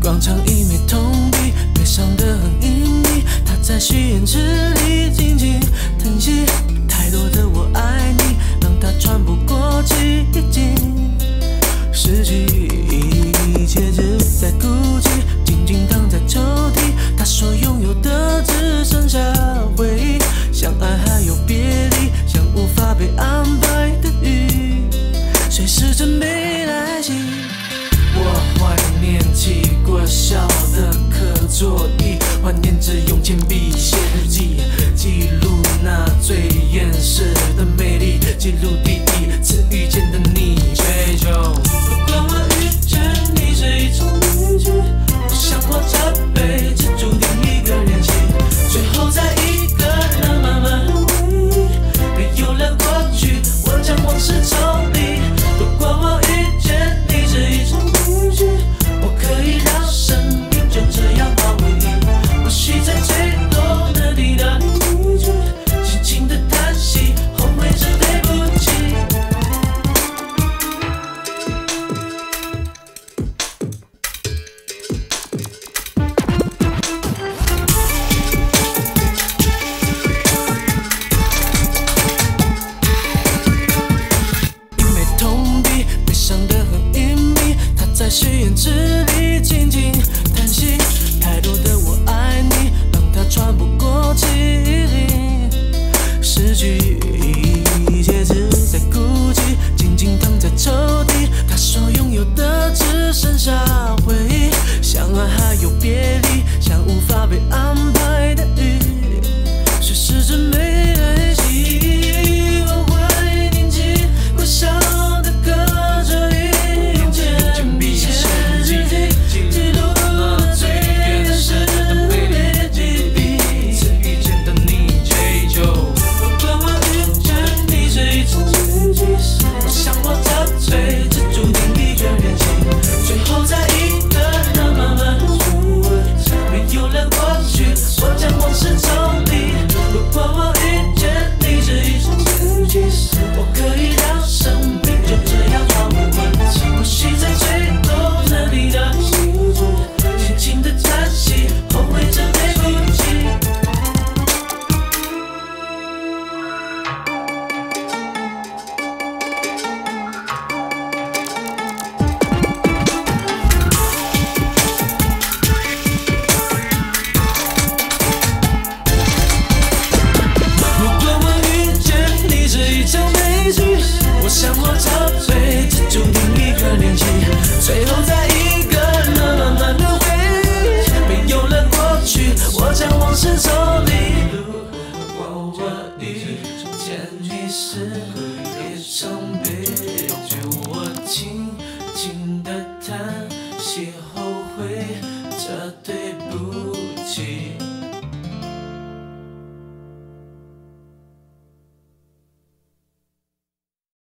广场一枚铜币，悲伤的很隐秘，它在吸烟池里静静叹息。太多的我爱你，让它喘不过气，已经失去一切，只在哭泣，静静躺在抽屉。他说拥有的只剩下回忆，相爱还有别离，像无法被安排的雨，随时准备来袭。我怀念起。小的可作椅，怀念着用铅笔。有别离像无法被爱往事走一路，我问遇见你是一场悲剧。我轻轻的叹息，后悔着对不起。